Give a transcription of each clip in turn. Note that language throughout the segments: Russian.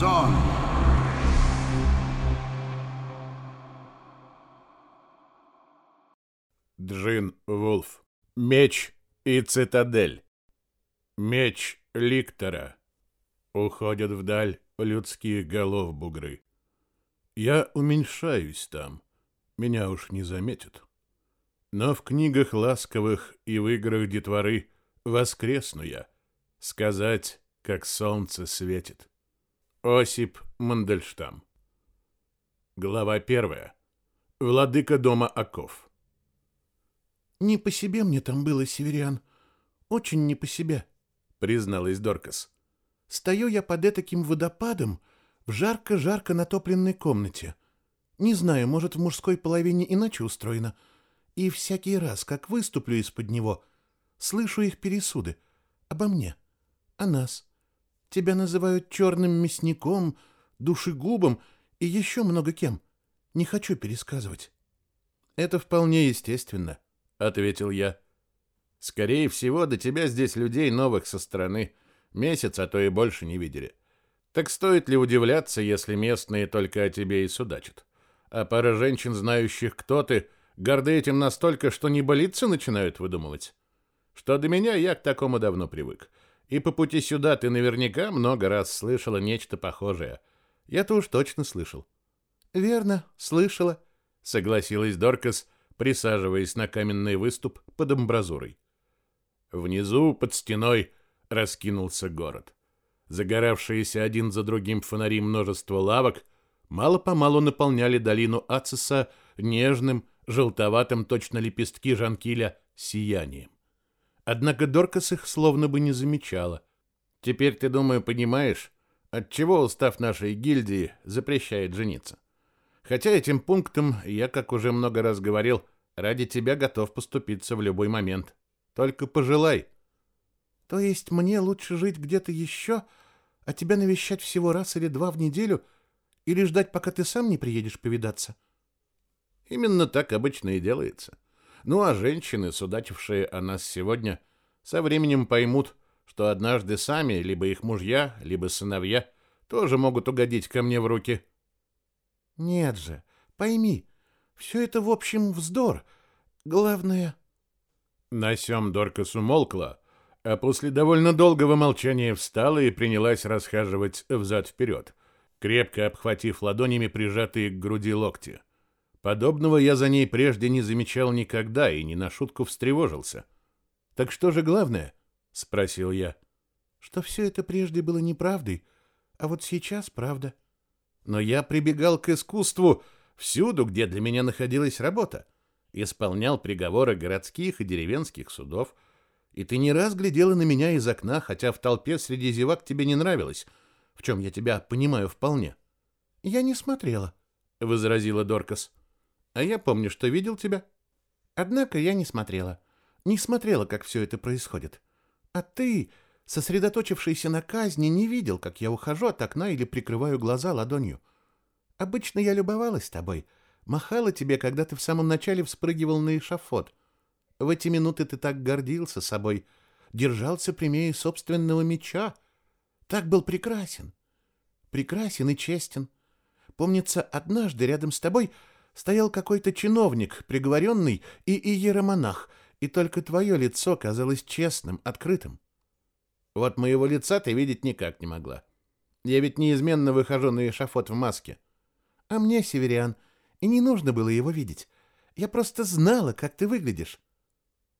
Фанзон. Джин Вулф. Меч и цитадель. Меч Ликтора. Уходят вдаль людских голов бугры. Я уменьшаюсь там, меня уж не заметят. Но в книгах ласковых и в играх детворы воскресну я, сказать, как солнце светит. Осип Мандельштам. Глава первая. Владыка дома Оков. Не по себе мне там было, Северян. Очень не по себе, призналась Доркас. Стою я под этаким водопадом в жарко-жарко натопленной комнате. Не знаю, может, в мужской половине иначе устроено. И всякий раз, как выступлю из-под него, слышу их пересуды. Обо мне, о нас. Тебя называют черным мясником, душегубом и еще много кем. Не хочу пересказывать. Это вполне естественно, ответил я. Скорее всего, до тебя здесь людей новых со стороны месяц, а то и больше не видели. Так стоит ли удивляться, если местные только о тебе и судачат? А пара женщин, знающих, кто ты, горды этим настолько, что не болиться начинают выдумывать. Что до меня, я к такому давно привык. И по пути сюда ты наверняка много раз слышала нечто похожее. Я-то уж точно слышал. Верно, слышала, согласилась Доркас, присаживаясь на каменный выступ под амбразурой. Внизу, под стеной, раскинулся город. Загоравшиеся один за другим фонари множество лавок мало-помалу наполняли долину Ацеса нежным, желтоватым точно лепестки жанкиля сиянием. Однако Доркас их словно бы не замечала. Теперь ты, думаю, понимаешь, отчего устав нашей гильдии запрещает жениться. Хотя этим пунктом я, как уже много раз говорил, ради тебя готов поступиться в любой момент. Только пожелай. То есть мне лучше жить где-то еще, а тебя навещать всего раз или два в неделю, или ждать, пока ты сам не приедешь повидаться? Именно так обычно и делается. Ну а женщины, судачившие о нас сегодня, со временем поймут, что однажды сами, либо их мужья, либо сыновья, тоже могут угодить ко мне в руки. Нет же, пойми, все это, в общем, вздор. Главное... На сём Доркас умолкла, а после довольно долгого молчания встала и принялась расхаживать взад-вперед, крепко обхватив ладонями прижатые к груди локти. Подобного я за ней прежде не замечал никогда и не на шутку встревожился. «Так что же главное?» — спросил я. «Что все это прежде было неправдой, а вот сейчас правда». Но я прибегал к искусству всюду, где для меня находилась работа. Исполнял приговоры городских и деревенских судов — и ты не раз глядела на меня из окна, хотя в толпе среди зевак тебе не нравилось, в чем я тебя понимаю вполне. — Я не смотрела, — возразила Доркас. — А я помню, что видел тебя. Однако я не смотрела. Не смотрела, как все это происходит. А ты, сосредоточившийся на казни, не видел, как я ухожу от окна или прикрываю глаза ладонью. Обычно я любовалась тобой, махала тебе, когда ты в самом начале вспрыгивал на эшафот — в эти минуты ты так гордился собой, держался прямее собственного меча. Так был прекрасен. Прекрасен и честен. Помнится, однажды рядом с тобой стоял какой-то чиновник, приговоренный и иеромонах, и только твое лицо казалось честным, открытым. Вот моего лица ты видеть никак не могла. Я ведь неизменно выхожу на эшафот в маске. А мне, Северян, и не нужно было его видеть. Я просто знала, как ты выглядишь.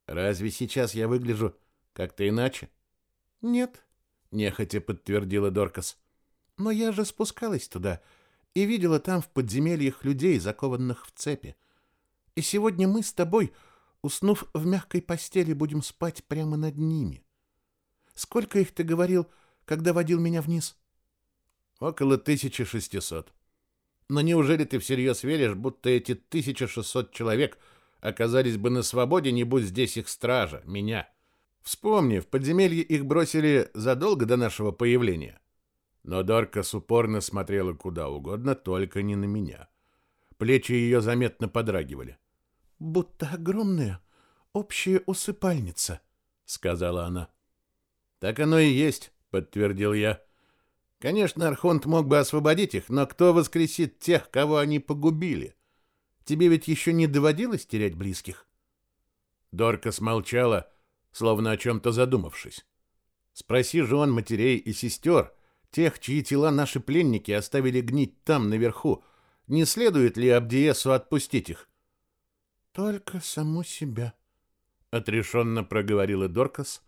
Разве сейчас я выгляжу как-то иначе? Нет, нехотя подтвердила Доркас. Но я же спускалась туда и видела там в подземельях людей, закованных в цепи. И сегодня мы с тобой, уснув в мягкой постели, будем спать прямо над ними. Сколько их ты говорил, когда водил меня вниз? Около 1600. Но неужели ты всерьез веришь, будто эти 1600 человек — оказались бы на свободе, не будь здесь их стража, меня. Вспомни, в подземелье их бросили задолго до нашего появления. Но Доркас упорно смотрела куда угодно, только не на меня. Плечи ее заметно подрагивали. «Будто огромная общая усыпальница», — сказала она. «Так оно и есть», — подтвердил я. Конечно, Архонт мог бы освободить их, но кто воскресит тех, кого они погубили? Тебе ведь еще не доводилось терять близких? Дорка смолчала, словно о чем-то задумавшись. Спроси же он матерей и сестер, тех, чьи тела наши пленники оставили гнить там, наверху, не следует ли Абдиесу отпустить их? Только саму себя, — отрешенно проговорила Доркас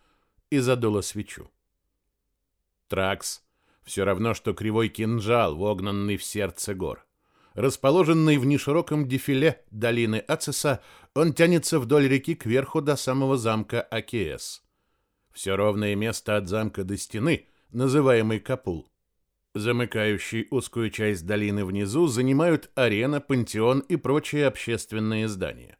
и задула свечу. Тракс — все равно, что кривой кинжал, вогнанный в сердце гор. Расположенный в нешироком дефиле долины Ацеса, он тянется вдоль реки кверху до самого замка Акиес. Все ровное место от замка до стены, называемый Капул. Замыкающий узкую часть долины внизу занимают арена, пантеон и прочие общественные здания.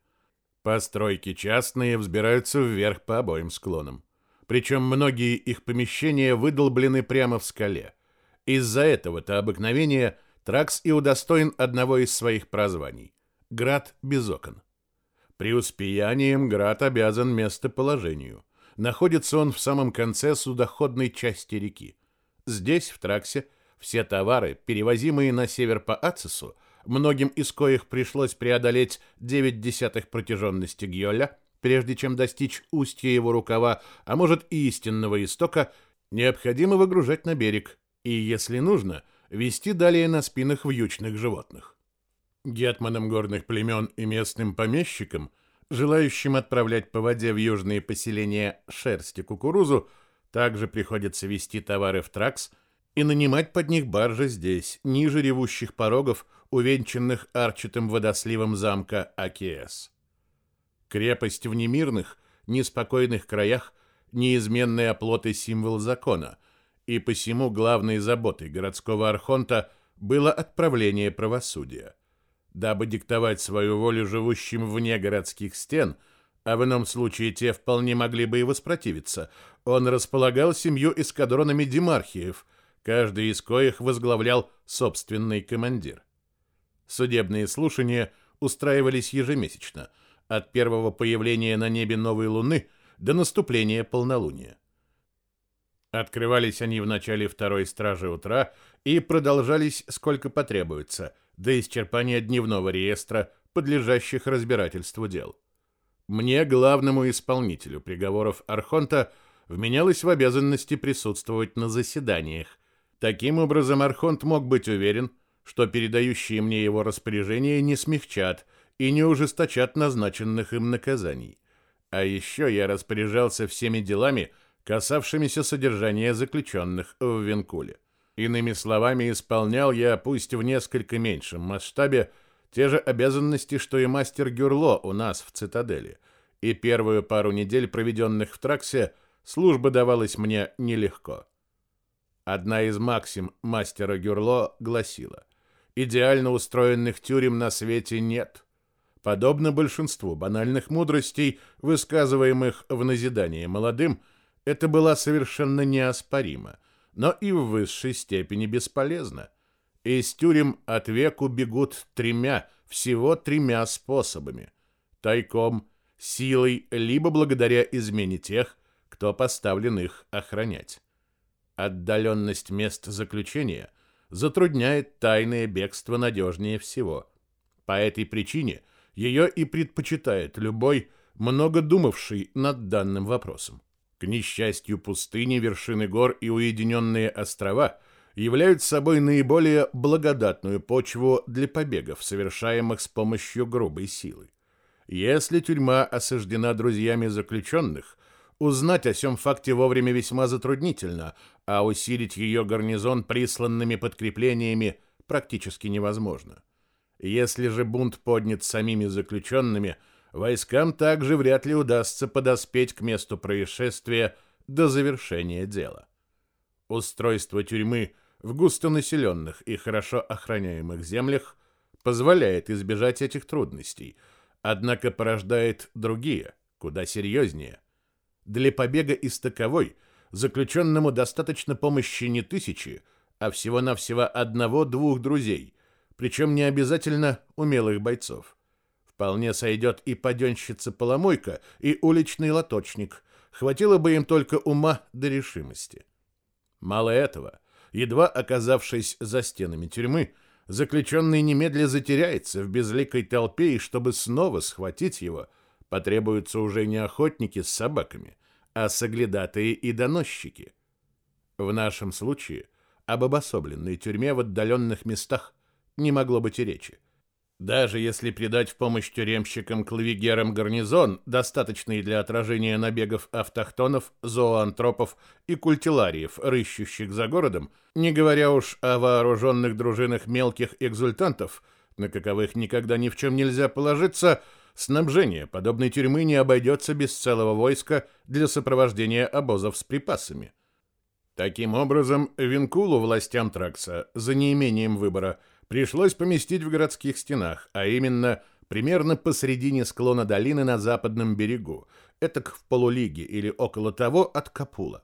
Постройки частные взбираются вверх по обоим склонам. Причем многие их помещения выдолблены прямо в скале. Из-за этого-то обыкновения Тракс и удостоен одного из своих прозваний – Град без окон. Преуспеянием Град обязан местоположению – Находится он в самом конце судоходной части реки. Здесь, в Траксе, все товары, перевозимые на север по Ацису, многим из коих пришлось преодолеть 9 десятых протяженности Гьоля, прежде чем достичь устья его рукава, а может и истинного истока, необходимо выгружать на берег и, если нужно, вести далее на спинах вьючных животных. Гетманам горных племен и местным помещикам – Желающим отправлять по воде в южные поселения шерсть и кукурузу также приходится вести товары в Тракс и нанимать под них баржи здесь, ниже ревущих порогов, увенчанных арчатым водосливом замка Акиэс. Крепость в немирных, неспокойных краях – неизменный оплот и символ закона, и посему главной заботой городского архонта было отправление правосудия – дабы диктовать свою волю живущим вне городских стен, а в ином случае те вполне могли бы и воспротивиться, он располагал семью эскадронами демархиев, каждый из коих возглавлял собственный командир. Судебные слушания устраивались ежемесячно, от первого появления на небе новой луны до наступления полнолуния. Открывались они в начале второй стражи утра и продолжались сколько потребуется – до исчерпания дневного реестра, подлежащих разбирательству дел. Мне, главному исполнителю приговоров Архонта, вменялось в обязанности присутствовать на заседаниях. Таким образом, Архонт мог быть уверен, что передающие мне его распоряжения не смягчат и не ужесточат назначенных им наказаний. А еще я распоряжался всеми делами, касавшимися содержания заключенных в Венкуле. Иными словами, исполнял я, пусть в несколько меньшем масштабе, те же обязанности, что и мастер Гюрло у нас в цитадели. И первую пару недель, проведенных в Траксе, служба давалась мне нелегко. Одна из максим мастера Гюрло гласила, «Идеально устроенных тюрем на свете нет». Подобно большинству банальных мудростей, высказываемых в назидание молодым, это была совершенно неоспорима но и в высшей степени бесполезно. Из тюрем от веку бегут тремя, всего тремя способами. Тайком, силой, либо благодаря измене тех, кто поставлен их охранять. Отдаленность мест заключения затрудняет тайное бегство надежнее всего. По этой причине ее и предпочитает любой, много думавший над данным вопросом. К несчастью, пустыни, вершины гор и уединенные острова являются собой наиболее благодатную почву для побегов, совершаемых с помощью грубой силы. Если тюрьма осаждена друзьями заключенных, узнать о сем факте вовремя весьма затруднительно, а усилить ее гарнизон присланными подкреплениями практически невозможно. Если же бунт поднят самими заключенными – войскам также вряд ли удастся подоспеть к месту происшествия до завершения дела. Устройство тюрьмы в густонаселенных и хорошо охраняемых землях позволяет избежать этих трудностей, однако порождает другие, куда серьезнее. Для побега из таковой заключенному достаточно помощи не тысячи, а всего-навсего одного-двух друзей, причем не обязательно умелых бойцов. Вполне сойдет и паденщица-поломойка, и уличный лоточник. Хватило бы им только ума до решимости. Мало этого. едва оказавшись за стенами тюрьмы, заключенный немедля затеряется в безликой толпе, и чтобы снова схватить его, потребуются уже не охотники с собаками, а соглядатые и доносчики. В нашем случае об обособленной тюрьме в отдаленных местах не могло быть и речи. Даже если придать в помощь тюремщикам-клавигерам гарнизон, достаточный для отражения набегов автохтонов, зооантропов и культилариев, рыщущих за городом, не говоря уж о вооруженных дружинах мелких экзультантов, на каковых никогда ни в чем нельзя положиться, снабжение подобной тюрьмы не обойдется без целого войска для сопровождения обозов с припасами. Таким образом, Винкулу властям Тракса, за неимением выбора – пришлось поместить в городских стенах, а именно примерно посредине склона долины на западном берегу, этак в полулиге или около того от Капула.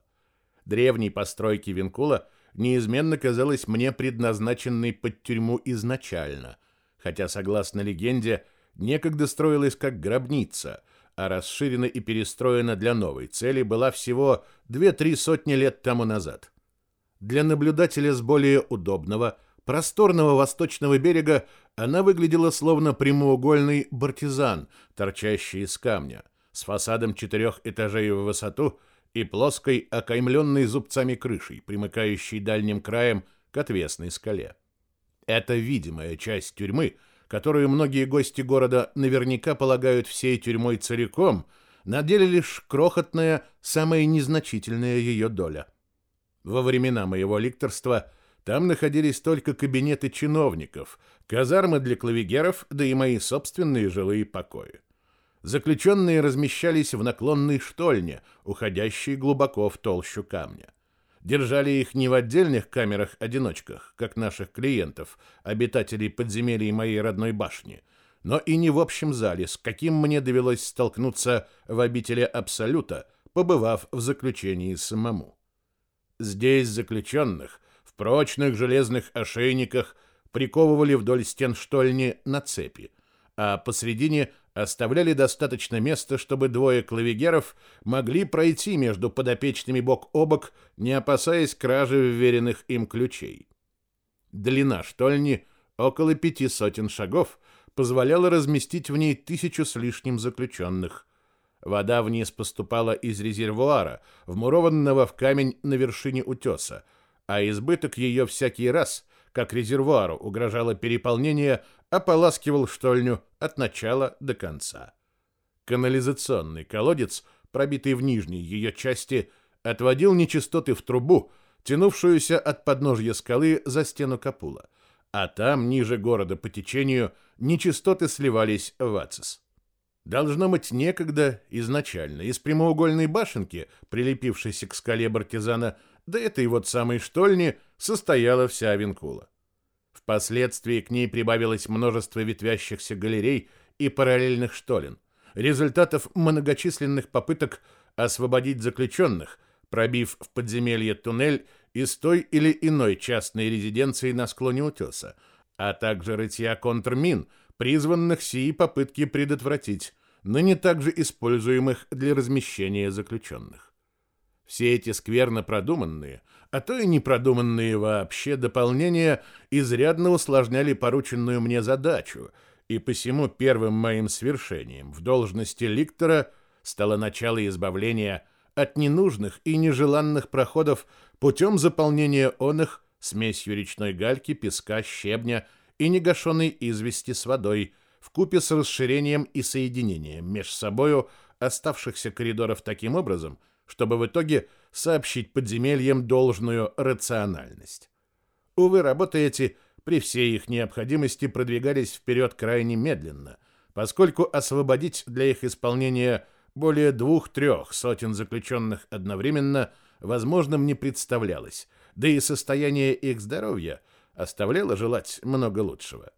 Древней постройки Винкула неизменно казалась мне предназначенной под тюрьму изначально, хотя, согласно легенде, некогда строилась как гробница, а расширена и перестроена для новой цели была всего 2-3 сотни лет тому назад. Для наблюдателя с более удобного – просторного восточного берега она выглядела словно прямоугольный бартизан, торчащий из камня, с фасадом четырех этажей в высоту и плоской, окаймленной зубцами крышей, примыкающей дальним краем к отвесной скале. Это видимая часть тюрьмы, которую многие гости города наверняка полагают всей тюрьмой целиком, на деле лишь крохотная, самая незначительная ее доля. Во времена моего ликторства – там находились только кабинеты чиновников, казармы для клавигеров, да и мои собственные жилые покои. Заключенные размещались в наклонной штольне, уходящей глубоко в толщу камня. Держали их не в отдельных камерах-одиночках, как наших клиентов, обитателей подземелий моей родной башни, но и не в общем зале, с каким мне довелось столкнуться в обители Абсолюта, побывав в заключении самому. Здесь заключенных – прочных железных ошейниках приковывали вдоль стен штольни на цепи, а посредине оставляли достаточно места, чтобы двое клавигеров могли пройти между подопечными бок о бок, не опасаясь кражи вверенных им ключей. Длина штольни около пяти сотен шагов позволяла разместить в ней тысячу с лишним заключенных. Вода вниз поступала из резервуара, вмурованного в камень на вершине утеса, а избыток ее всякий раз, как резервуару угрожало переполнение, ополаскивал штольню от начала до конца. Канализационный колодец, пробитый в нижней ее части, отводил нечистоты в трубу, тянувшуюся от подножья скалы за стену Капула, а там, ниже города по течению, нечистоты сливались в Ацис. Должно быть, некогда, изначально, из прямоугольной башенки, прилепившейся к скале Бартизана, до этой вот самой штольни состояла вся Винкула. Впоследствии к ней прибавилось множество ветвящихся галерей и параллельных штолен, результатов многочисленных попыток освободить заключенных, пробив в подземелье туннель из той или иной частной резиденции на склоне утеса, а также рытья контрмин, призванных сии попытки предотвратить, но не также используемых для размещения заключенных. Все эти скверно продуманные, а то и непродуманные вообще дополнения изрядно усложняли порученную мне задачу, и посему первым моим свершением в должности ликтора стало начало избавления от ненужных и нежеланных проходов путем заполнения он их смесью речной гальки, песка, щебня и негашенной извести с водой, в купе с расширением и соединением меж собою оставшихся коридоров таким образом, чтобы в итоге сообщить подземельям должную рациональность. Увы, работы эти при всей их необходимости продвигались вперед крайне медленно, поскольку освободить для их исполнения более двух-трех сотен заключенных одновременно возможным не представлялось, да и состояние их здоровья оставляло желать много лучшего.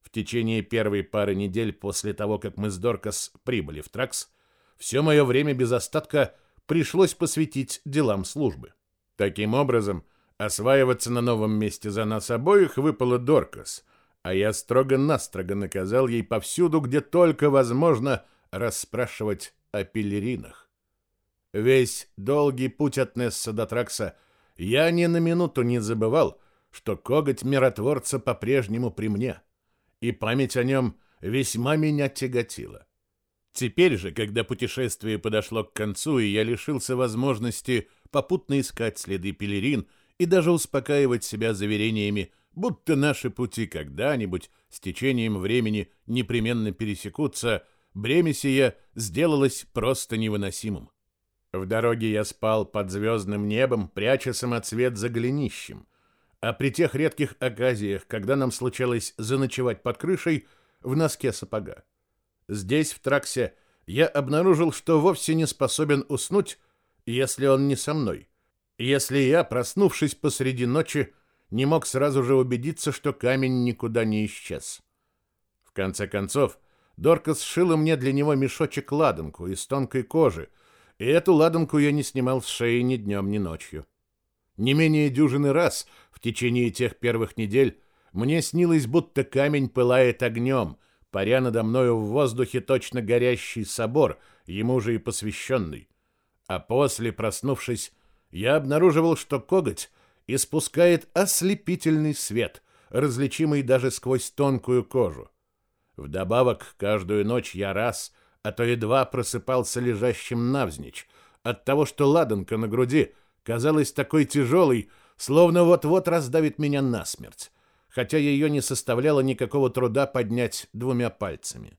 В течение первой пары недель после того, как мы с Доркас прибыли в Тракс, все мое время без остатка – пришлось посвятить делам службы. Таким образом, осваиваться на новом месте за нас обоих выпало Доркас, а я строго-настрого наказал ей повсюду, где только возможно, расспрашивать о пелеринах. Весь долгий путь от Несса до Тракса я ни на минуту не забывал, что коготь миротворца по-прежнему при мне, и память о нем весьма меня тяготила. Теперь же, когда путешествие подошло к концу, и я лишился возможности попутно искать следы пелерин и даже успокаивать себя заверениями, будто наши пути когда-нибудь с течением времени непременно пересекутся, бремя сие сделалось просто невыносимым. В дороге я спал под звездным небом, пряча самоцвет за голенищем, а при тех редких оказиях, когда нам случалось заночевать под крышей, в носке сапога. Здесь, в Траксе, я обнаружил, что вовсе не способен уснуть, если он не со мной. Если я, проснувшись посреди ночи, не мог сразу же убедиться, что камень никуда не исчез. В конце концов, Доркас сшила мне для него мешочек-ладанку из тонкой кожи, и эту ладанку я не снимал с шеи ни днем, ни ночью. Не менее дюжины раз в течение тех первых недель мне снилось, будто камень пылает огнем, паря надо мною в воздухе точно горящий собор, ему же и посвященный. А после, проснувшись, я обнаруживал, что коготь испускает ослепительный свет, различимый даже сквозь тонкую кожу. Вдобавок, каждую ночь я раз, а то и два просыпался лежащим навзничь, от того, что ладанка на груди казалась такой тяжелой, словно вот-вот раздавит меня насмерть хотя ее не составляло никакого труда поднять двумя пальцами.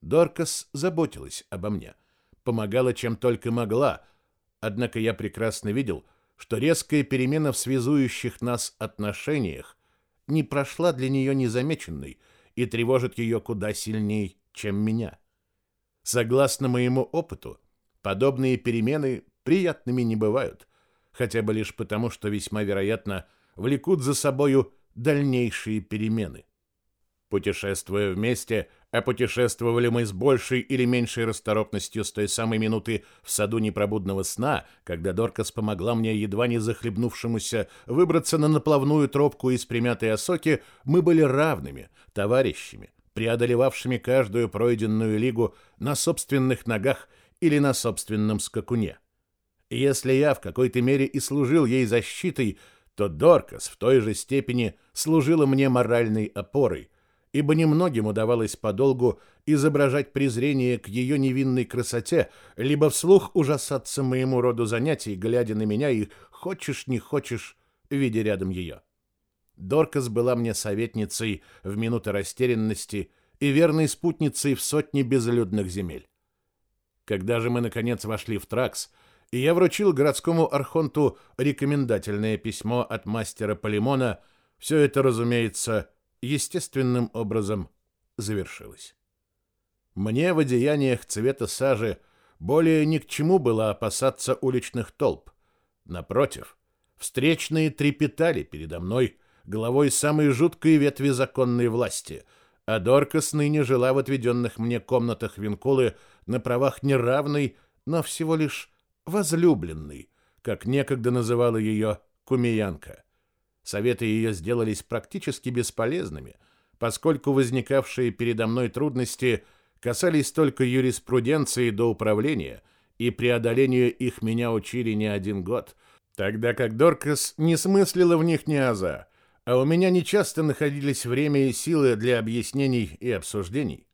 Доркас заботилась обо мне, помогала чем только могла, однако я прекрасно видел, что резкая перемена в связующих нас отношениях не прошла для нее незамеченной и тревожит ее куда сильней, чем меня. Согласно моему опыту, подобные перемены приятными не бывают, хотя бы лишь потому, что весьма вероятно влекут за собою дальнейшие перемены. Путешествуя вместе, а путешествовали мы с большей или меньшей расторопностью с той самой минуты в саду непробудного сна, когда Доркас помогла мне, едва не захлебнувшемуся, выбраться на наплавную тропку из примятой осоки, мы были равными, товарищами, преодолевавшими каждую пройденную лигу на собственных ногах или на собственном скакуне. Если я в какой-то мере и служил ей защитой, то Доркас в той же степени служила мне моральной опорой, ибо немногим удавалось подолгу изображать презрение к ее невинной красоте, либо вслух ужасаться моему роду занятий, глядя на меня и, хочешь не хочешь, видя рядом ее. Доркас была мне советницей в минуты растерянности и верной спутницей в сотне безлюдных земель. Когда же мы, наконец, вошли в Тракс, и я вручил городскому архонту рекомендательное письмо от мастера Полимона. Все это, разумеется, естественным образом завершилось. Мне в одеяниях цвета сажи более ни к чему было опасаться уличных толп. Напротив, встречные трепетали передо мной главой самой жуткой ветви законной власти, а Доркас ныне жила в отведенных мне комнатах Винкулы на правах неравной, но всего лишь возлюбленный, как некогда называла ее Кумиянка. Советы ее сделались практически бесполезными, поскольку возникавшие передо мной трудности касались только юриспруденции до управления, и преодолению их меня учили не один год, тогда как Доркас не смыслила в них ни аза, а у меня нечасто находились время и силы для объяснений и обсуждений.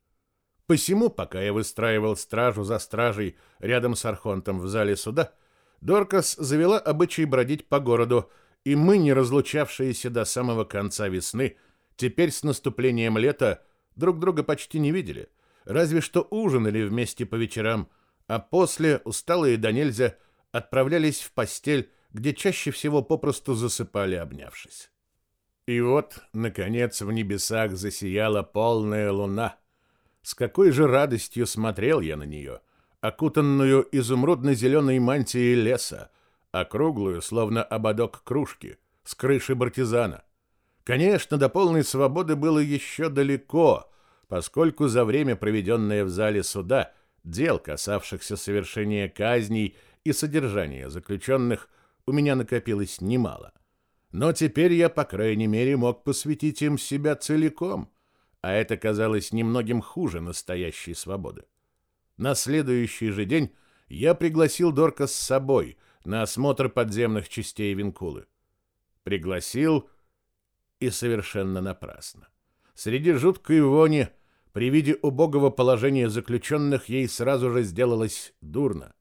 Посему, пока я выстраивал стражу за стражей рядом с Архонтом в зале суда, Доркас завела обычай бродить по городу, и мы, не разлучавшиеся до самого конца весны, теперь с наступлением лета друг друга почти не видели, разве что ужинали вместе по вечерам, а после, усталые до нельзя, отправлялись в постель, где чаще всего попросту засыпали, обнявшись. И вот, наконец, в небесах засияла полная луна — с какой же радостью смотрел я на нее, окутанную изумрудно-зеленой мантией леса, округлую, словно ободок кружки, с крыши партизана. Конечно, до полной свободы было еще далеко, поскольку за время, проведенное в зале суда, дел, касавшихся совершения казней и содержания заключенных, у меня накопилось немало. Но теперь я, по крайней мере, мог посвятить им себя целиком — а это казалось немногим хуже настоящей свободы. На следующий же день я пригласил Дорка с собой, на осмотр подземных частей Винкулы. Пригласил и совершенно напрасно. Среди жуткой вони, при виде убогого положения заключенных, ей сразу же сделалось дурно.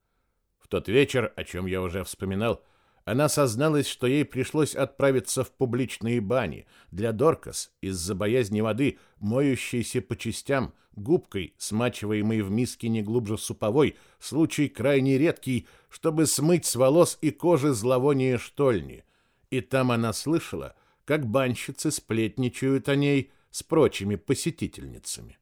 В тот вечер, о чем я уже вспоминал, она созналась, что ей пришлось отправиться в публичные бани для Доркас из-за боязни воды, моющейся по частям, губкой, смачиваемой в миске не глубже суповой, случай крайне редкий, чтобы смыть с волос и кожи зловоние штольни. И там она слышала, как банщицы сплетничают о ней с прочими посетительницами.